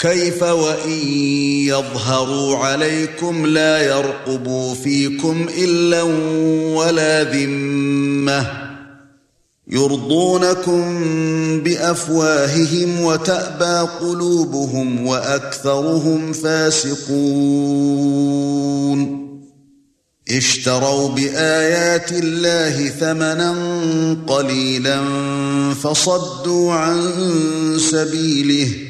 كيف وإن يظهروا عليكم لا يرقبوا فيكم إلا ولا ذمة يرضونكم بأفواههم وتأبى قلوبهم وأكثرهم فاسقون اشتروا بآيات الله ثمنا قليلا فصدوا عن سبيله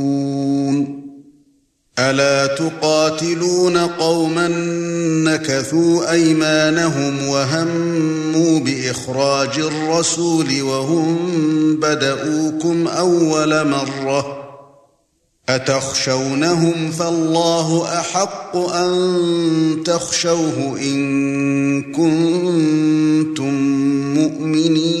أَلَا تُقَاتِلُونَ قَوْمًا نَكَثُوا أَيْمَانَهُمْ وَهَمُّوا بِإِخْرَاجِ الرَّسُولِ وَهُمْ بَدَؤُوكُمْ أَوَّلَ مَرَّةٍ أَتَخْشَوْنَهُمْ فَاللَّهُ أَحَقُّ أَن تَخْشَوْهُ إِن كُنتُم مُّؤْمِنِينَ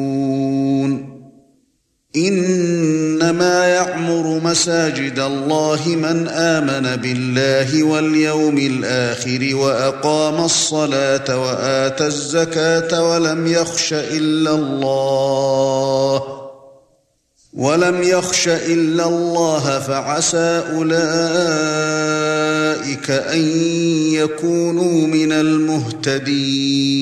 إنما يعمر مساجد الله من آمن بالله واليوم الآخر وأقام الصلاة واتى الزكاة ولم يخش إلا الله ولم يخش إلا الله فعسى أولئك أن يكونوا من المهتدين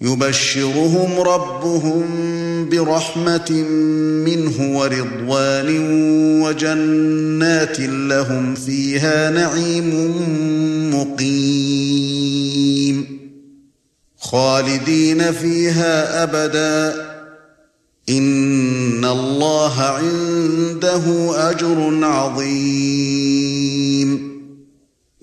يبشرهم ربهم برحمة منه ورضوان وجنات لهم فيها نعيم مقيم. خالدين فيها أبدا. إن الله عنده أجر عظيم.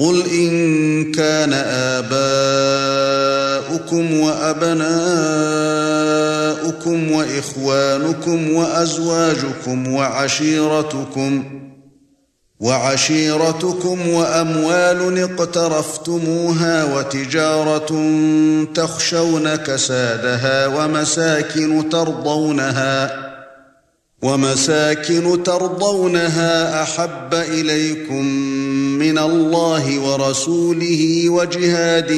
قُلْ إِن كَانَ آبَاؤُكُمْ وَأَبْنَاؤُكُمْ وَإِخْوَانُكُمْ وَأَزْوَاجُكُمْ وَعَشِيرَتُكُمْ وَعَشِيرَتُكُمْ وَأَمْوَالٌ اقْتَرَفْتُمُوهَا وَتِجَارَةٌ تَخْشَوْنَ كَسَادَهَا وَمَسَاكِنُ تَرْضَوْنَهَا وَمَسَاكِنُ تَرْضَوْنَهَا أَحَبَّ إِلَيْكُمْ مِنَ اللَّهِ وَرَسُولِهِ وَجِهَادٍ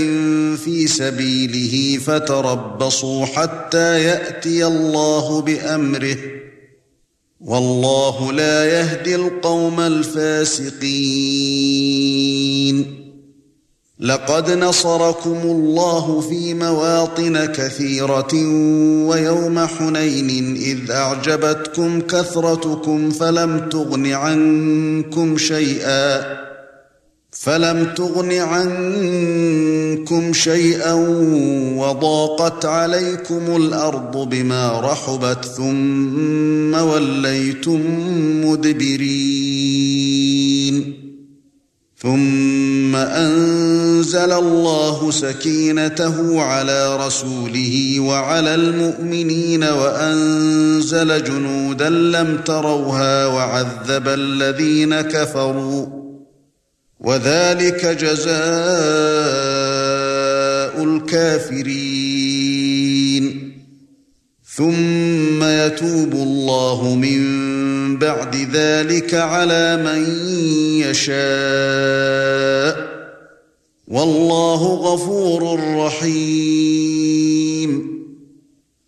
فِي سَبِيلِهِ فَتَرَبَّصُوا حَتَّى يَأْتِيَ اللَّهُ بِأَمْرِهِ. وَاللَّهُ لَا يَهْدِي الْقَوْمَ الْفَاسِقِينَ. لقد نصركم الله في مواطن كثيرة ويوم حنين إذ أعجبتكم كثرتكم فلم تغن عنكم شيئا. فلم تغن عنكم شيئا وضاقت عليكم الأرض بما رحبت ثم وليتم مدبرين. ثُمَّ أَنزَلَ اللَّهُ سَكِينَتَهُ عَلَى رَسُولِهِ وَعَلَى الْمُؤْمِنِينَ وَأَنزَلَ جُنُودًا لَّمْ تَرَوْهَا وَعَذَّبَ الَّذِينَ كَفَرُوا. وذلك جزاء الكافرين. ثم يتوب الله من بعد ذلك على من يشاء. والله غفور رحيم.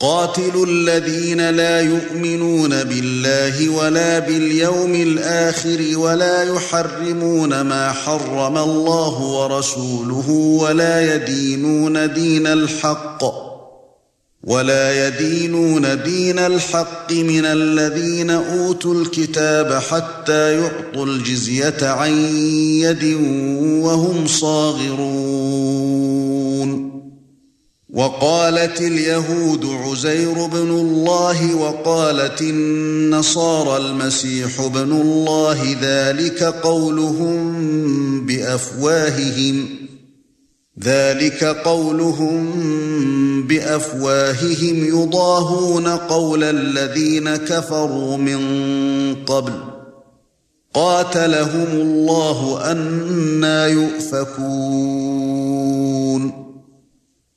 قاتلوا الذين لا يؤمنون بالله ولا باليوم الآخر ولا يحرمون ما حرم الله ورسوله ولا يدينون دين الحق ولا يدينون دين الحق من الذين أوتوا الكتاب حتى يعطوا الجزية عن يد وهم صاغرون وقالت اليهود عزير بن الله وقالت النصارى المسيح بن الله ذلك قولهم بأفواههم ذلك قولهم بأفواههم يضاهون قول الذين كفروا من قبل. قاتلهم الله أنا يؤفكون.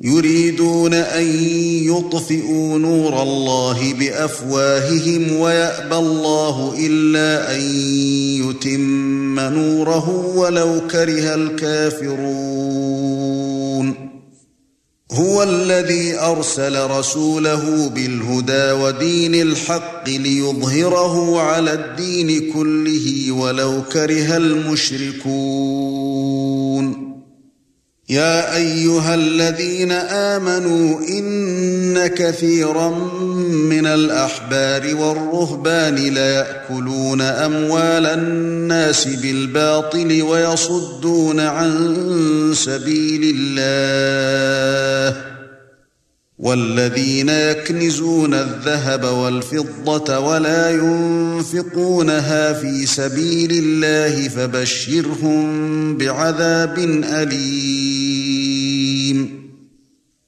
يريدون أن يطفئوا نور الله بأفواههم ويأبى الله إلا أن يتم نوره ولو كره الكافرون. هو الذي أرسل رسوله بالهدى ودين الحق ليظهره على الدين كله ولو كره المشركون. يا أيها الذين آمنوا إن كثيرا من الأحبار والرهبان لا يأكلون أموال الناس بالباطل ويصدون عن سبيل الله والذين يكنزون الذهب والفضة ولا ينفقونها في سبيل الله فبشرهم بعذاب أليم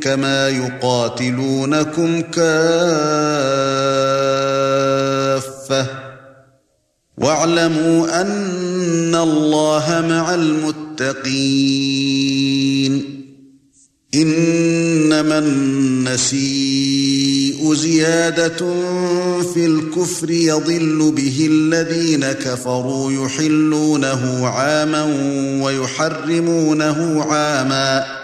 كما يقاتلونكم كافة. واعلموا أن الله مع المتقين. إنما النسيء زيادة في الكفر يضل به الذين كفروا يحلونه عاما ويحرمونه عاما.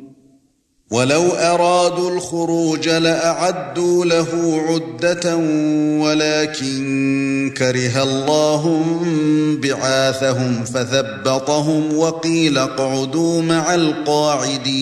ولو أرادوا الخروج لأعدوا له عدة ولكن كره الله بعاثهم فثبطهم وقيل اقعدوا مع القاعدين.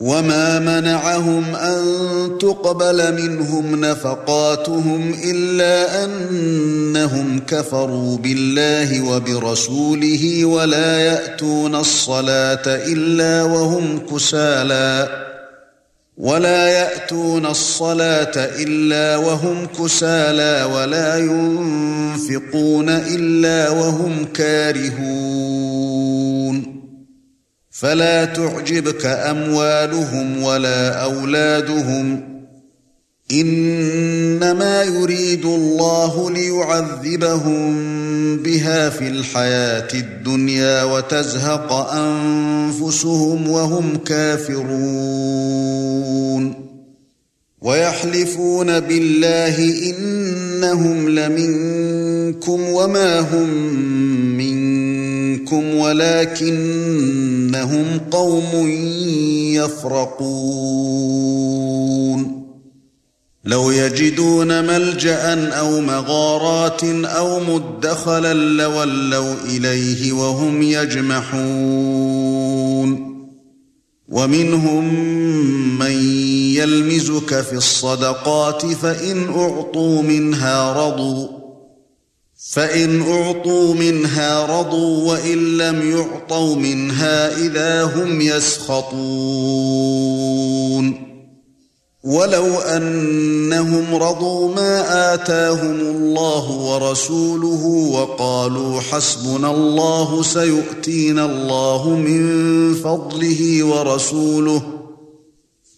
وَمَا مَنَعَهُمْ أَن تُقْبَلَ مِنْهُمْ نَفَقَاتُهُمْ إِلَّا أَنَّهُمْ كَفَرُوا بِاللَّهِ وَبِرَسُولِهِ وَلَا يَأْتُونَ الصَّلَاةَ إِلَّا وَهُمْ كُسَالَى وَلَا يَأْتُونَ الصَّلَاةَ إِلَّا وَهُمْ كُسَالَى وَلَا يُنفِقُونَ إِلَّا وَهُمْ كَارِهُونَ فلا تعجبك أموالهم ولا أولادهم. إنما يريد الله ليعذبهم بها في الحياة الدنيا وتزهق أنفسهم وهم كافرون. ويحلفون بالله إنهم لمنكم وما هم منكم. ولكنهم قوم يفرقون لو يجدون ملجا أو مغارات أو مدخلا لولوا اليه وهم يجمحون ومنهم من يلمزك في الصدقات فان اعطوا منها رضوا فَإِنْ أُعْطُوا مِنْهَا رَضُوا وَإِنْ لَمْ يُعْطَوْا مِنْهَا إِذَا هُمْ يَسْخَطُونَ. وَلَوْ أَنَّهُمْ رَضُوا مَا آتَاهُمُ اللَّهُ وَرَسُولُهُ وَقَالُوا حَسْبُنَا اللَّهُ سَيُؤْتِينَا اللَّهُ مِنْ فَضْلِهِ وَرَسُولُهُ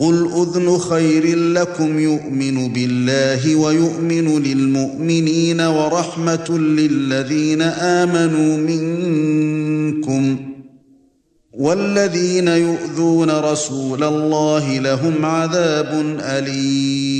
قُلْ أُذْنُ خَيْرٍ لَّكُمْ يُؤْمِنُ بِاللَّهِ وَيُؤْمِنُ لِلْمُؤْمِنِينَ وَرَحْمَةٌ لِّلَّذِينَ آمَنُوا مِنكُمْ وَالَّذِينَ يُؤْذُونَ رَسُولَ اللَّهِ لَهُمْ عَذَابٌ أَلِيمٌ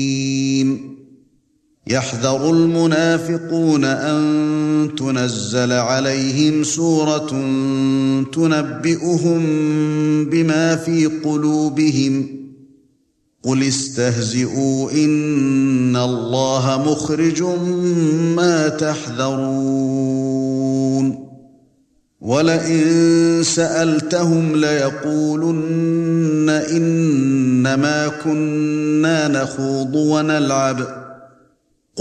يَحْذَرُ الْمُنَافِقُونَ أَن تُنَزَّلَ عَلَيْهِمْ سُورَةٌ تُنَبِّئُهُم بِمَا فِي قُلُوبِهِمْ قُلِ اسْتَهْزِئُوا إِنَّ اللَّهَ مُخْرِجٌ مَا تَحْذَرُونَ وَلَئِن سَأَلْتَهُمْ لَيَقُولُنَّ إِنَّمَا كُنَّا نَخُوضُ وَنَلْعَبُ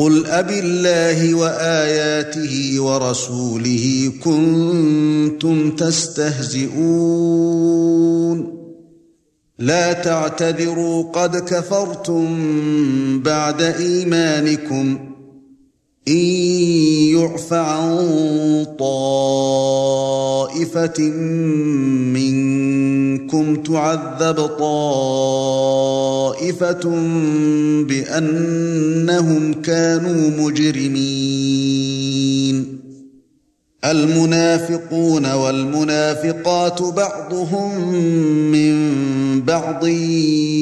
قُلْ أَبِاللَّهِ وَآيَاتِهِ وَرَسُولِهِ كُنتُمْ تَسْتَهْزِئُونَ. لَا تَعْتَذِرُوا قَدْ كَفَرْتُمْ بَعْدَ إِيمَانِكُمْ. إن يعف عن طائفة منكم تعذب طائفة بأنهم كانوا مجرمين. المنافقون والمنافقات بعضهم من بعض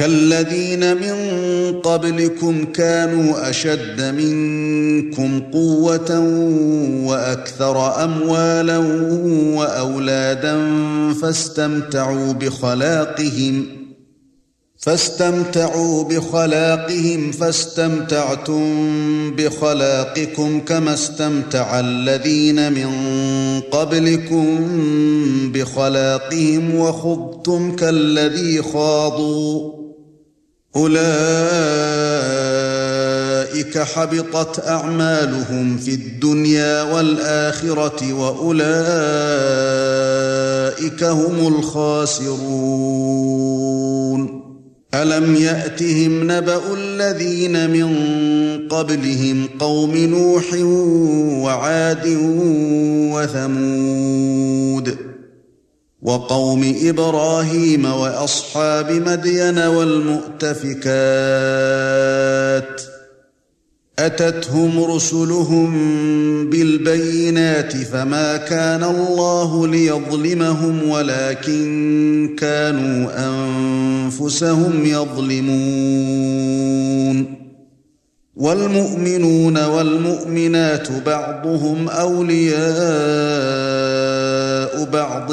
كالذين من قبلكم كانوا أشد منكم قوة وأكثر أموالا وأولادا فاستمتعوا بخلاقهم فاستمتعوا بخلاقهم فاستمتعتم بخلاقكم كما استمتع الذين من قبلكم بخلاقهم وخضتم كالذي خاضوا أولئك حبطت أعمالهم في الدنيا والآخرة وأولئك هم الخاسرون. ألم يأتهم نبأ الذين من قبلهم قوم نوح وعاد وثمود؟ وقوم إبراهيم وأصحاب مدين والمؤتفكات أتتهم رسلهم بالبينات فما كان الله ليظلمهم ولكن كانوا أنفسهم يظلمون والمؤمنون والمؤمنات بعضهم أولياء بعض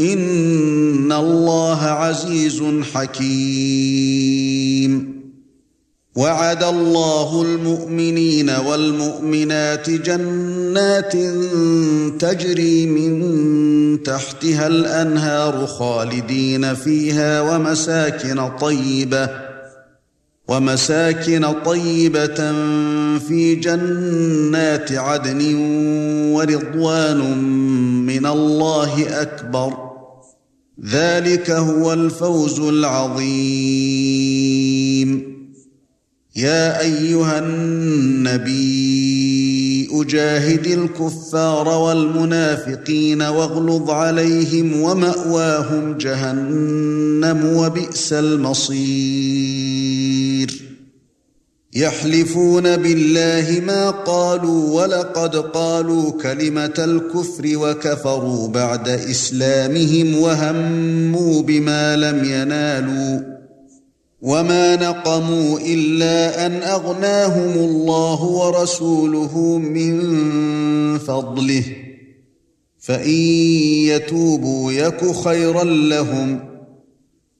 ان الله عزيز حكيم. وعد الله المؤمنين والمؤمنات جنات تجري من تحتها الانهار خالدين فيها ومساكن طيبه ومساكن طيبه في جنات عدن ورضوان من الله اكبر ذلك هو الفوز العظيم. يا أيها النبي أجاهد الكفار والمنافقين واغلظ عليهم ومأواهم جهنم وبئس المصير. يحلفون بالله ما قالوا ولقد قالوا كلمة الكفر وكفروا بعد إسلامهم وهموا بما لم ينالوا وما نقموا إلا أن أغناهم الله ورسوله من فضله فإن يتوبوا يك خيرا لهم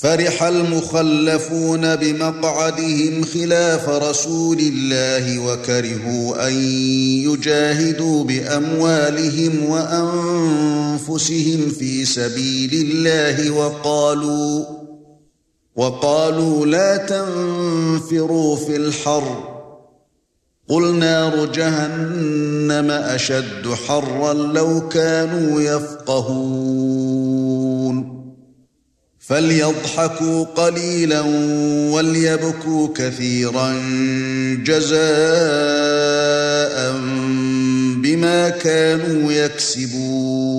فرح المخلفون بمقعدهم خلاف رسول الله وكرهوا أن يجاهدوا بأموالهم وأنفسهم في سبيل الله وقالوا وقالوا لا تنفروا في الحر. قل نار جهنم أشد حرا لو كانوا يفقهون. فليضحكوا قليلا وليبكوا كثيرا جزاء بما كانوا يكسبون.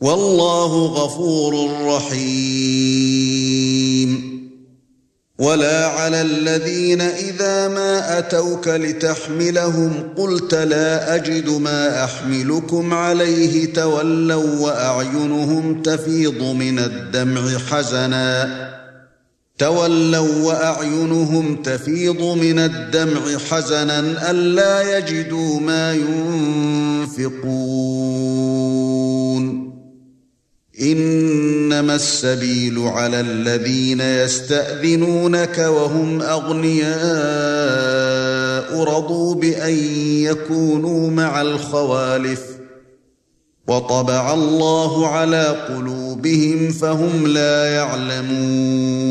والله غفور رحيم. ولا على الذين إذا ما أتوك لتحملهم قلت لا أجد ما أحملكم عليه تولوا وأعينهم تفيض من الدمع حزنا. تولوا وأعينهم تفيض من الدمع حزنا ألا يجدوا ما ينفقون. إنما السبيل على الذين يستأذنونك وهم أغنياء رضوا بأن يكونوا مع الخوالف وطبع الله على قلوبهم فهم لا يعلمون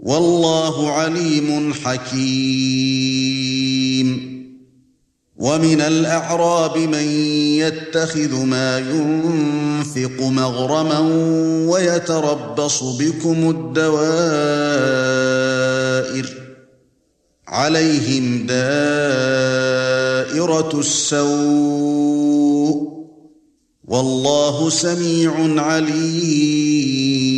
والله عليم حكيم. ومن الأعراب من يتخذ ما ينفق مغرما ويتربص بكم الدوائر. عليهم دائرة السوء. والله سميع عليم.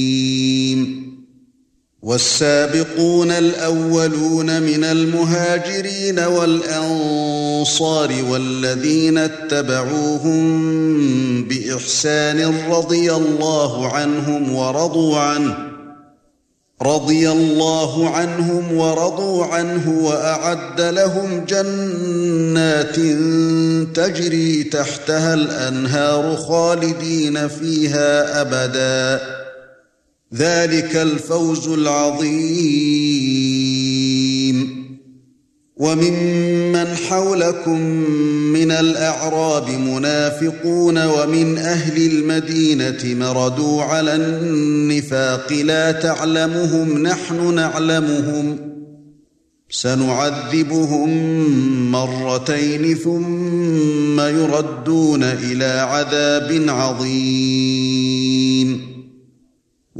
والسابقون الأولون من المهاجرين والأنصار والذين اتبعوهم بإحسان رضي الله عنهم ورضوا عنه رضي الله عنهم ورضوا عنه وأعد لهم جنات تجري تحتها الأنهار خالدين فيها أبدا. ذلك الفوز العظيم. وممن حولكم من الأعراب منافقون ومن أهل المدينة مردوا على النفاق لا تعلمهم نحن نعلمهم. سنعذبهم مرتين ثم يردون إلى عذاب عظيم.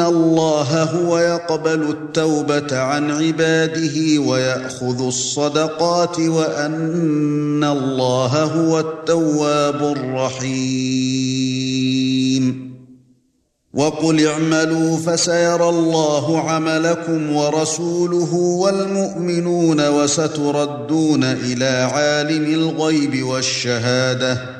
ان الله هو يقبل التوبه عن عباده وياخذ الصدقات وان الله هو التواب الرحيم وقل اعملوا فسيرى الله عملكم ورسوله والمؤمنون وستردون إلى عالم الغيب والشهاده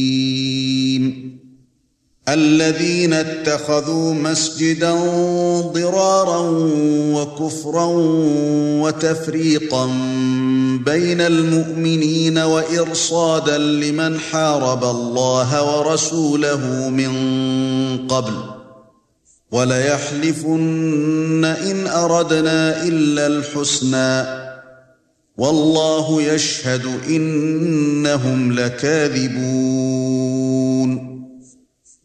الذين اتخذوا مسجدا ضرارا وكفرا وتفريقا بين المؤمنين وإرصادا لمن حارب الله ورسوله من قبل. وليحلفن إن أردنا إلا الحسنى. والله يشهد إنهم لكاذبون.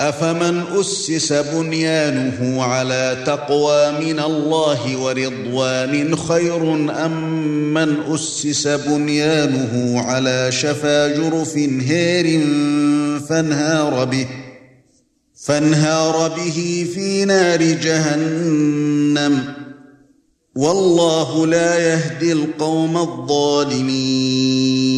أفمن أسس بنيانه على تقوى من الله ورضوان خير أم من أسس بنيانه على شفا جرف هير فانهار به فانهار به في نار جهنم والله لا يهدي القوم الظالمين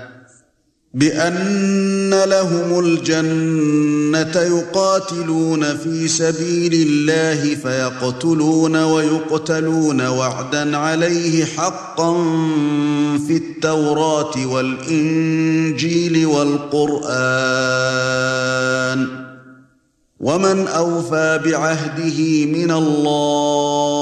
بأن لهم الجنة يقاتلون في سبيل الله فيقتلون ويقتلون وعدا عليه حقا في التوراة والإنجيل والقرآن. ومن أوفى بعهده من الله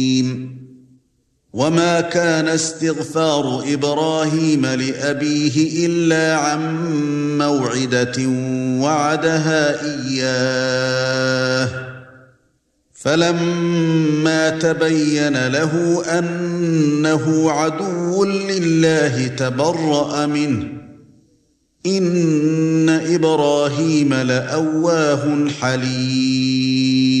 وما كان استغفار إبراهيم لابيه الا عن موعده وعدها اياه فلما تبين له انه عدو لله تبرأ منه ان إبراهيم لاواه حليم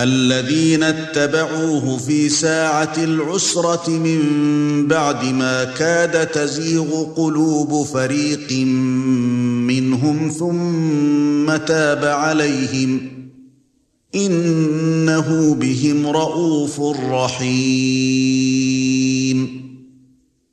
الذين اتبعوه في ساعة العسرة من بعد ما كاد تزيغ قلوب فريق منهم ثم تاب عليهم إنه بهم رءوف رحيم.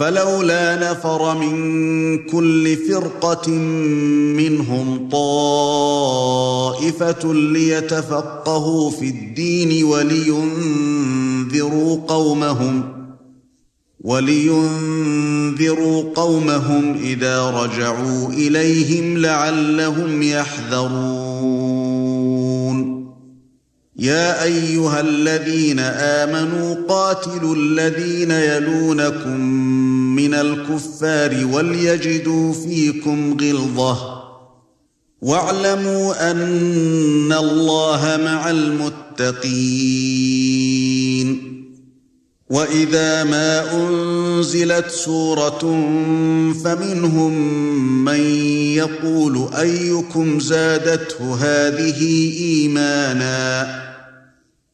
فلولا نفر من كل فرقة منهم طائفة ليتفقهوا في الدين ولينذروا قومهم ولينذروا قومهم إذا رجعوا إليهم لعلهم يحذرون. يا أيها الذين آمنوا قاتلوا الذين يلونكم من الكفار وليجدوا فيكم غلظة. واعلموا أن الله مع المتقين. وإذا ما أنزلت سورة فمنهم من يقول أيكم زادته هذه إيمانا؟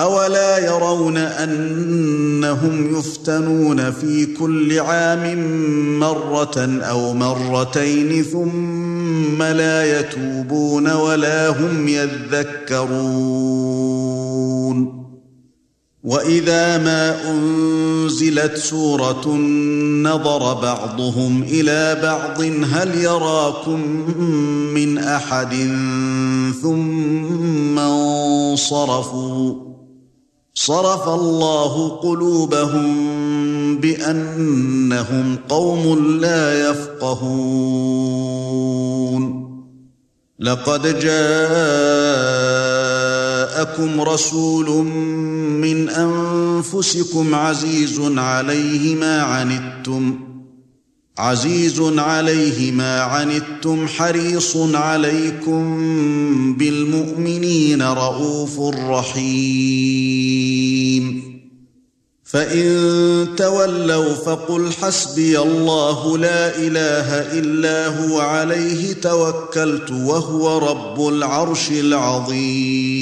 أولا يرون أنهم يفتنون في كل عام مرة أو مرتين ثم لا يتوبون ولا هم يذكرون. وإذا ما أنزلت سورة نظر بعضهم إلى بعض هل يراكم من أحد ثم انصرفوا؟ صرف الله قلوبهم بأنهم قوم لا يفقهون. لقد جاءكم رسول من أنفسكم عزيز عليه ما عنتم عزيز عليه ما عنتم حريص عليكم بالمؤمنين رؤوف رحيم. فإن تولوا فقل حسبي الله لا إله إلا هو عليه توكلت وهو رب العرش العظيم.